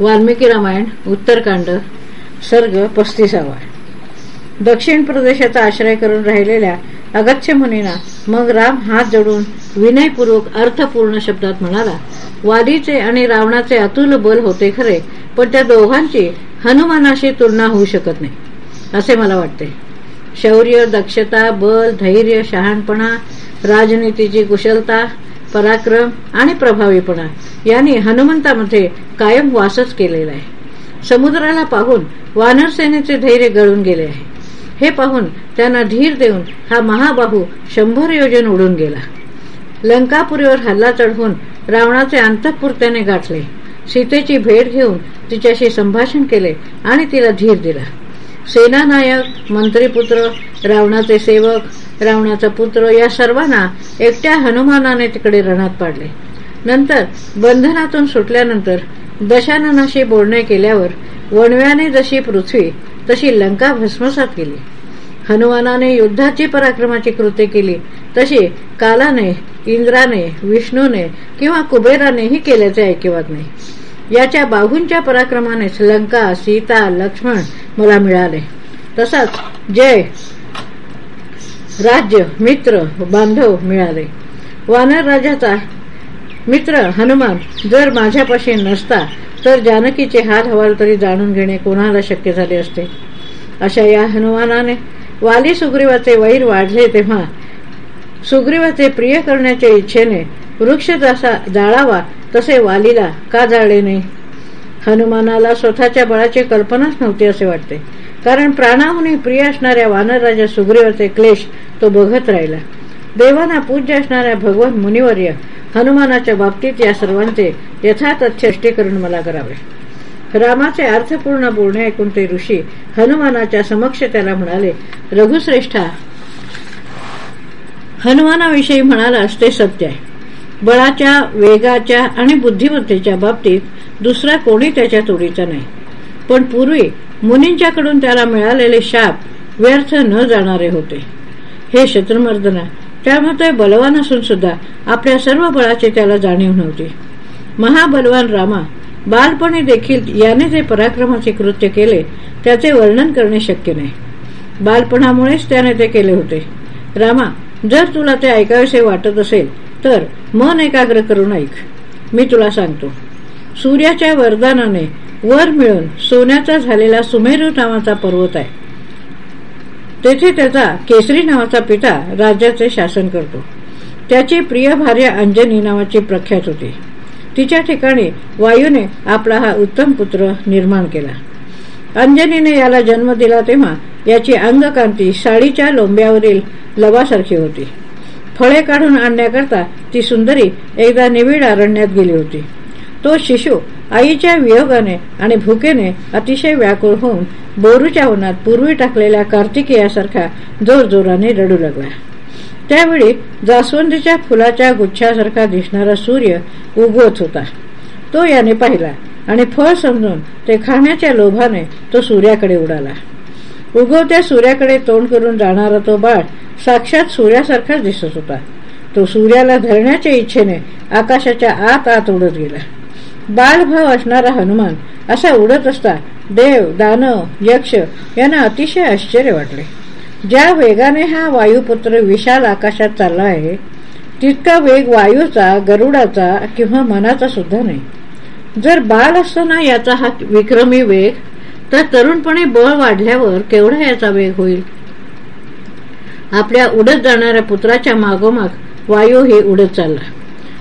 वाल्मिकी रामायण उत्तरकांड सर्ग पस्तीसावा. दक्षिण प्रदेशाचा आश्रय करून राहिलेल्या अगच्छ मुनीना मग राम हात जोडून विनयपूर्वक अर्थपूर्ण शब्दात म्हणाला वादीचे आणि रावणाचे अतुल बल होते खरे पण त्या दोघांची हनुमानाशी तुलना होऊ शकत नाही. असे मला वाटते. शौर्य दक्षता बल धैर्य शहाणपणा राजनीतीची कुशलता पराक्रम आणि प्रभावीपणा यांनी हनुमंतामध्ये कायम वासच केलेला आहे. समुद्राला पाहून वानरसेनेचे धैर्य गळून गेले आहे. हे पाहून त्यांना धीर देऊन हा महाबाहू शंभर योजन उडून गेला. लंकापुरीवर हल्ला चढवून रावणाचे अंतपुर त्याने गाठले. सीतेची भेट घेऊन तिच्याशी संभाषण केले आणि तिला धीर दिला. सेनानायक मंत्रीपुत्र रावणाचे सेवक रावणाचा पुत्र या सर्वांना एकट्या हनुमानाने तिकडे रणात पाडले. नंतर बंधनातून सुटल्यानंतर दशाननाशी बोलणे केल्यावर वणव्याने जशी पृथ्वी तशी लंका भस्मसात केली. हनुमानाने युद्धाची पराक्रमाची कृत्य केली तशी कालाने इंद्राने विष्णूने किंवा कुबेरानेही केल्याचे ऐकिवात नाही. याच्या बाहूंच्या पराक्रमानेच लंका सीता लक्ष्मण मला मिळाले. तसाच जय राज्य मित्र बांधव मिळाले. वानर राजाचा मित्र हनुमान जर माझ्यापाशी नसता तर जानकीचे हात हवाल तरी जाणून घेणे कोणाला शक्य झाले असते? अशा या हनुमानाने वाली सुग्रीवाचे वैर वाढले तेव्हा सुग्रीवाचे प्रिय करण्याच्या इच्छेने वृक्ष जसा जाळावा तसे वालीला का जाळले नाही? हनुमानाला स्वतःच्या बळाची कल्पनाच नव्हती असे वाटते. कारण प्राणाहून प्रिय असणाऱ्या वानरराजा सुग्रीवाचे क्लेश तो बघत राहिला. देवांना पूज्य असणाऱ्या भगवान मुनिवर्य हनुमानाच्या बाबतीत या सर्वांचे यथातथ्यष्टीकरण मला करावे. रामाचे अर्थपूर्ण बोलणे ऐकून ते ऋषी हनुमानाच्या समक्ष त्याला म्हणाले रघुश्रेष्ठा हनुमानाविषयी म्हणालास ते सत्य आहे. बळाच्या वेगाच्या आणि बुद्धिमत्तेच्या बाबतीत दुसरा कोणी त्याच्या तोडीचा नाही. पण पूर्वी मुनींच्याकडून त्याला मिळालेले शाप व्यर्थ न जाणारे होते. हे शत्रुमर्दना त्यामध्ये बलवान असून सुद्धा आपल्या सर्व बळाची त्याला जाणीव नव्हती. महाबलवान रामा बालपणी देखील याने जे पराक्रमाचे कृत्य केले त्याचे वर्णन करणे शक्य नाही. बालपणामुळेच त्याने ते केले होते. रामा जर तुला ते ऐकावेसे वाटत असेल तर मन एकाग्र करून ऐक. मी तुला सांगतो. सूर्याच्या वरदानाने वर मिळून सोन्याचा झालेला सुमेरू नावाचा पर्वत आहे. तेथे त्याचा केसरी नावाचा पिता राज्याचे शासन करतो. त्याची प्रिय भार्या अंजनी नावाची प्रख्यात होती. तिच्या ठिकाणी वायूने आपला हा उत्तम पुत्र निर्माण केला. अंजनीने याला जन्म दिला तेव्हा याची अंगकांती साडीच्या लोंब्यावरील लवासारखी होती. फळे काढून आणण्याकरता ती सुंदरी एकदा निविड अरण्यात गेली होती. तो शिशू आईच्या वियोगाने आणि भुकेने अतिशय व्याकुळ होऊन बोरूच्या उन्हात पूर्वी टाकलेल्या कार्तिकेयासारखा जोरजोराने रडू लागला. त्यावेळी जास्वंदीच्या फुलाच्या गुच्छासारखा दिसणारा सूर्य उगवत होता. तो याने पाहिला आणि फळ समजून ते खाण्याच्या लोभाने तो सूर्याकडे उडाला. उगवत्या सूर्याकडे तोंड करून जाणारा तो बाळ साक्षात सूर्यासारखाच दिसत होता. तो सूर्याला धरण्याच्या इच्छेने आकाशाच्या आत आत उडत गेला. बालभाव असणारा हनुमान असा उडत असता देव दानव यक्ष यांना अतिशय आश्चर्य वाटले. ज्या वेगाने हा वायुपुत्र विशाल आकाशात चालला आहे तितका वेग वायूचा गरुडाचा किंवा मनाचा सुद्धा नाही. जर बाल असताना याचा हा विक्रमी वेग तर तरुणपणे बळ वाढल्यावर केवढा याचा वेग होईल? आपल्या उडत जाणाऱ्या पुत्राच्या मागोमाग वायू हे उडत चालला.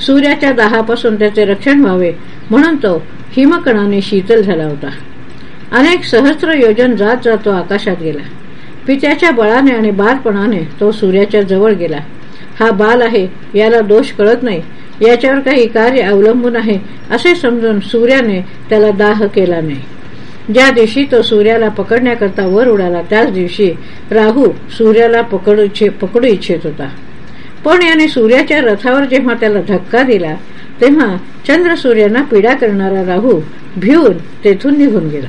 सूर्याच्या दाहापासून त्याचे रक्षण व्हावे म्हणून तो हिमकणाने शीतल झाला होता. अनेक सहस्र योजन जात जातो आकाशात गेला. पित्याच्या बळाने आणि बालपणाने तो सूर्याच्या जवळ गेला. हा बाल आहे याला दोष कळत नाही. याच्यावर काही कार्य अवलंबून आहे असे समजून सूर्याने त्याला दाह केला नाही. ज्या दिवशी तो सूर्याला पकडण्याकरता वर उडाला त्याच दिवशी राहू सूर्याला पकडू पकडू इच्छित होता. पण याने सूर्याच्या रथावर जेव्हा त्याला धक्का दिला तेव्हा चंद्र सूर्यांना पीडा करणारा राहू भिवून तेथून निघून गेला.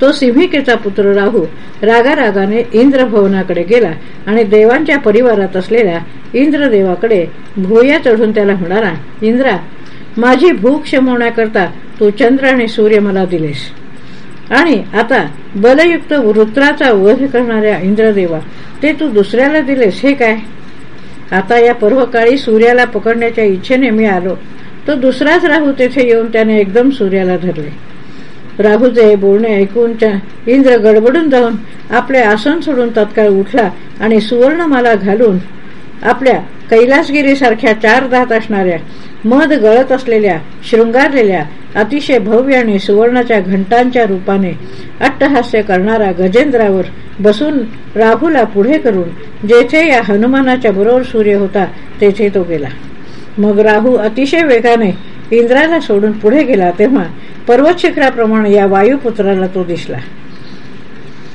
तो सिंहिकेचा पुत्र राहू रागारागाने इंद्रभवनाकडे गेला आणि देवांच्या परिवारात असलेल्या इंद्रदेवाकडे भुया चढून त्याला म्हणाला इंद्रा माझी भूक शमवण्याकरता तू चंद्र आणि सूर्य मला दिलेस. आणि आता बलयुक्त वृत्राचा वध करणाऱ्या इंद्रदेवा ते तू दुसऱ्याला दिलेस हे काय? आता या पर्वकाळी सूर्याला पकडण्याच्या इच्छेने मी आलो. तो दुसराच राहू तेथे येऊन त्याने एकदम सूर्याला धरले. राहूचे बोलणे ऐकून इंद्र गडबडून जाऊन आपले आसन सोडून तत्काळ उठला आणि सुवर्णमाला घालून आपल्या कैलासगिरीसारख्या चार दात असणाऱ्या मध गळत असलेल्या शृंगारलेल्या अतिशय भव्य आणि सुवर्णाच्या घंटांच्या रूपाने अट्टहास्य करणारा गजेंद्रावर बसून राहूला पुढे करून जेथे या हनुमानाच्या बरोबर सूर्य होता तेथे तो गेला. मग राहू अतिशय वेगाने इंद्राला सोडून पुढे गेला तेव्हा पर्वत शिखराप्रमाणे या वायुपुत्राला तो दिसला.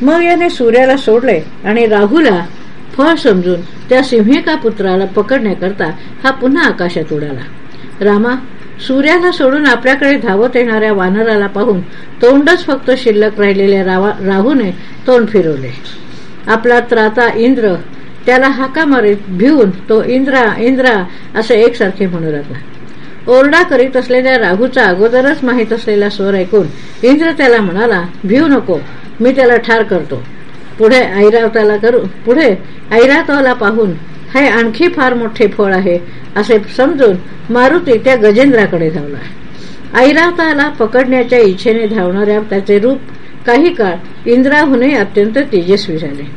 मग याने सूर्याला सोडले आणि राहुला फळ समजून त्या सिंहिका पुत्राला पकडण्याकरता हा पुन्हा आकाशात उडाला. रामा सूर्याला सोडून आपल्याकडे धावत येणाऱ्या वानराला पाहून तोंडच फक्त शिल्लक राहिलेल्या राहूने तोंड फिरवले. आपला त्राता इंद्र त्याला हाका मारीत भिवून तो इंद्रा इंद्रा असे एकसारखे म्हणू लागला. ओरडा करीत असलेल्या राहूचा अगोदरच माहीत असलेला स्वर ऐकून इंद्र त्याला म्हणाला भिवू नको मी त्याला ठार करतो. पुढे ऐरावताला करू पुढे ऐरावताला पाहून हे आणखी फार मोठे फळ आहे असे समजून मारुती त्या गजेंद्राकडे धावला. ऐरावताला पकडण्याच्या इच्छेने धावणाऱ्या त्याचे रूप काही काळ इंद्राहूनही अत्यंत तेजस्वी झाले.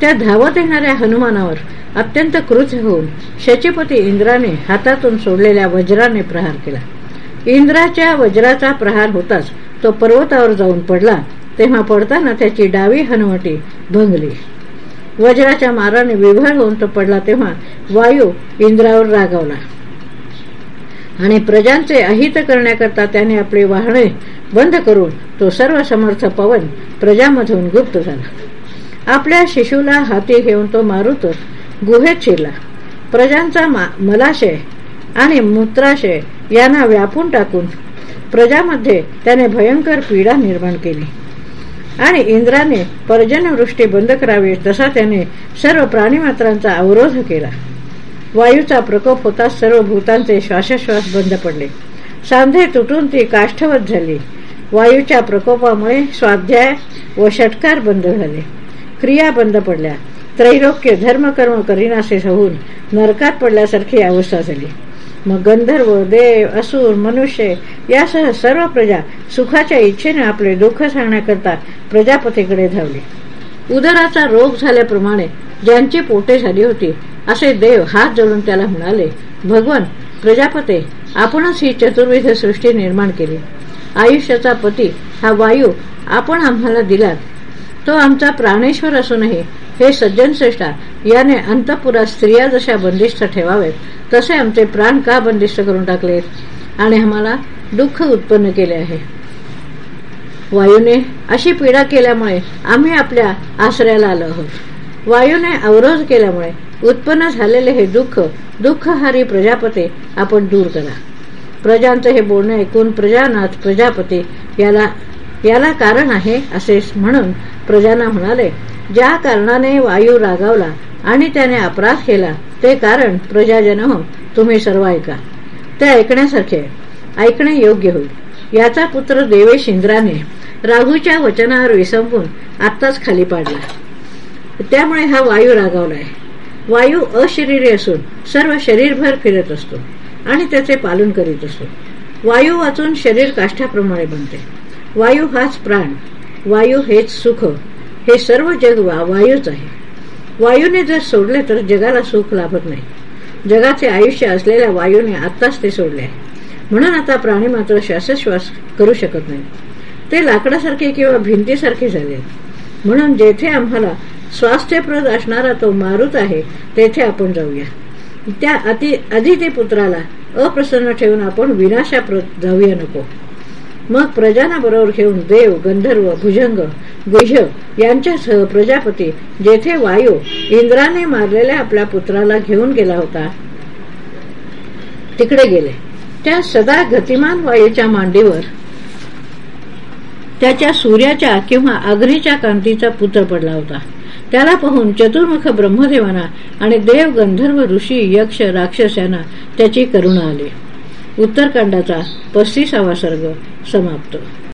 त्या धावत येणाऱ्या हनुमानावर अत्यंत क्रुद्ध होऊन शचीपती इंद्राने हातातून सोडलेल्या वज्राने प्रहार केला. इंद्राच्या वज्राचा प्रहार होताच तो पर्वतावर जाऊन पडला. तेव्हा पडताना त्याची डावी हनुवटी भंगली. वज्राच्या माराने विभळ होऊन तो पडला तेव्हा वायू इंद्रावर रागवला. आणि प्रजांचे अहित करण्याकरता त्याने आपले वाहने बंद करून तो सर्व समर्थ पवन प्रजामधून गुप्त झाला. आपल्या शिशूला हाती घेऊन तो मारुत गुहेत शिरला. प्रजांचा मलाशय आणि मूत्राशय यांना व्यापून टाकून प्रजामध्ये त्याने भयंकर पीडा निर्माण केली. आणि इंद्राने पर्जनवृष्टी बंद करावी तसा त्याने सर्व प्राणीमात्रांचा अवरोध केला. वायूचा प्रकोप होताच सर्व भूतांचे श्वासोश्वास बंद पडले. सांधे तुटून ती काष्ठवत झाली. वायूच्या प्रकोपामुळे स्वाध्याय व षटकार बंद झाले. क्रिया बंद पडल्या. त्रैलोक्य धर्मकर्म करीनासे होऊन नरकात पडल्यासारखी अवस्था झाली. मग गंधर्व देव असुर मनुष्य यासह सर्व प्रजा सुखाच्या इच्छेने आपले दुःख सांगण्याकरता प्रजापतीकडे धावले. उदराचा रोग झाल्याप्रमाणे ज्यांची पोटे झाली होती असे देव हात जोडून त्याला म्हणाले भगवान प्रजापते आपणच ही चतुर्विध सृष्टी निर्माण केली. आयुष्याचा पती हा वायू आपण आम्हाला दिलात. तो आमचा प्राणेश्वर असूनही हे सज्जन श्रेष्ठा याने अंतपुरात स्त्रिया जशा बंदिष्ट ठेवावेत तसे आमचे प्राण का बंदिष्ट करून टाकलेत? आणि आम्हाला दुःख उत्पन्न केले आहे. वायूने अशी पीडा केल्यामुळे आम्ही आपल्या आश्रयाला आलो आहोत. वायूने अवरोध केल्यामुळे उत्पन्न झालेले हे दुःख दुःखहारी प्रजापती आपण दूर करा. प्रजांचं हे बोलणे ऐकून प्रजानाथ प्रजापती याला याला कारण आहे असे म्हणून प्रजांना म्हणाले ज्या कारणाने वायू रागावला आणि त्याने अपराध केला ते कारण प्रजाजन हो तुम्ही सर्व ऐका. ते ऐकण्यासारखे ऐकणे योग्य होईल. याचा पुत्र देवेश इंद्राने राघूच्या वचनावर विसंपून आत्ताच खाली पाडला. त्यामुळे हा वायू रागावलाय वायू अशरीरी असून सर्व शरीरभर फिरत असतो आणि त्याचे पालन करीत असतो. वायू वाचून शरीर काष्ठाप्रमाणे बनते. वायू हाच प्राण. वायू हेच सुख. हे सर्व जग वायूच आहे. वायूने जर सोडले तर जगाला सुख लाभत नाही. जगाचे आयुष्य असलेल्या वायूने आत्ताच ते सोडले आहे. म्हणून आता प्राणी मात्र श्वासोश्वास करू शकत नाही. ते लाकडासारखे किंवा भिंतीसारखे झाले म्हणून जेथे आम्हाला स्वास्थ्यप्रद असणारा तो मारुत आहे तेथे आपण जाऊया. त्या अति अदिती पुत्राला अप्रसन्न ठेवून आपण विनाशाप्रत जाऊया नको. मग प्रजानाबरोबर घेऊन देव गंधर्व भुजंग गुज यांच्यासह प्रजापती जेथे वायू इंद्राने मारलेल्या आपल्या पुत्राला घेऊन गेला होता तिकडे गेले. त्या सदा गतिमान वायूच्या मांडीवर त्याच्या सूर्याच्या किंवा अग्नीच्या कांतीचा पुत्र पडला होता. त्याला पाहून चतुर्मुख ब्रह्मदेवाना आणि देव गंधर्व ऋषी यक्ष राक्षस यांना त्याची करुणा आली. उत्तरकांडाचा पस्तीसावा सर्ग समाप्त.